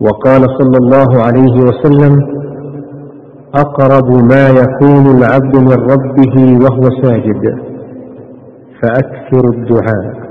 وقال صلى الله عليه وسلم أقرب ما يكون العبد من ربه وهو ساجد فأكثر الدعاء.